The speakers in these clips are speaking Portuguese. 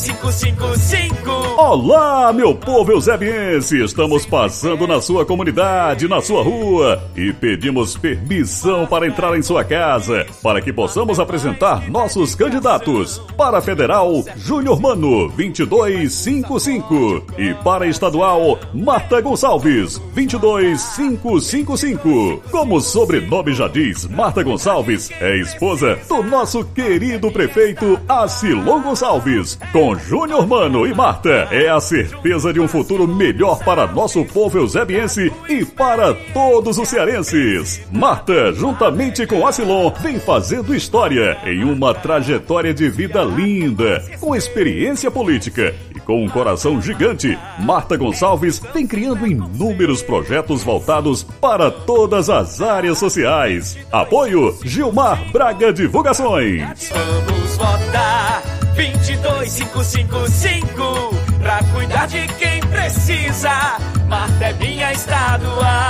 22555. Olá, meu povo eusebiense! Estamos passando na sua comunidade, na sua rua e pedimos permissão para entrar em sua casa para que possamos apresentar nossos candidatos. Para Federal, Júnior Mano, 2255 e para Estadual, Marta Gonçalves, 22555. Como o sobrenome já diz, Marta Gonçalves é esposa do nosso querido prefeito Acilon Gonçalves. Com Júnior Mano e Marta, é a certeza de um futuro melhor para nosso povo eusebiense e para todos os cearenses. Marta, juntamente com Acilon, vem fazendo história em uma trajetória de vida linda, com experiência política e com um coração gigante. Marta Gonçalves vem criando inúmeros projetos voltados para todas as áreas sociais. Apoio Gilmar Braga Divulgações. Vamos votar 22555 pra cuidar de quem precisa. Marta é minha estadual.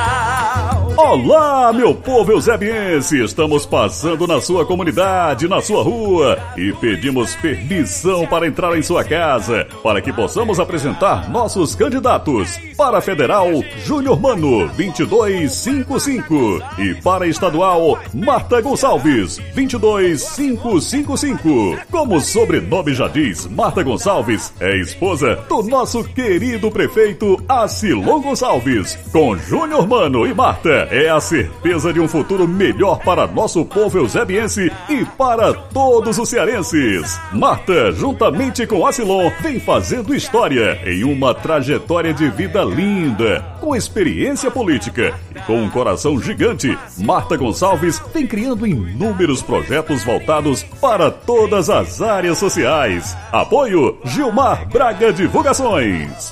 Olá, meu povo eusebiense! Estamos passando na sua comunidade, na sua rua e pedimos permissão para entrar em sua casa para que possamos apresentar nossos candidatos. Para Federal, Júnior Mano, 2255 e para Estadual, Marta Gonçalves, 22555. Como o sobrenome já diz, Marta Gonçalves é esposa do nosso querido prefeito Acilon Gonçalves. Com Júnior Mano e Marta, é a certeza de um futuro melhor para nosso povo eusebiense e para todos os cearenses. Marta, juntamente com Acilon, vem fazendo história em uma trajetória de vida linda, com experiência política e com um coração gigante. Marta Gonçalves vem criando inúmeros projetos voltados para todas as áreas sociais. Apoio Gilmar Braga Divulgações.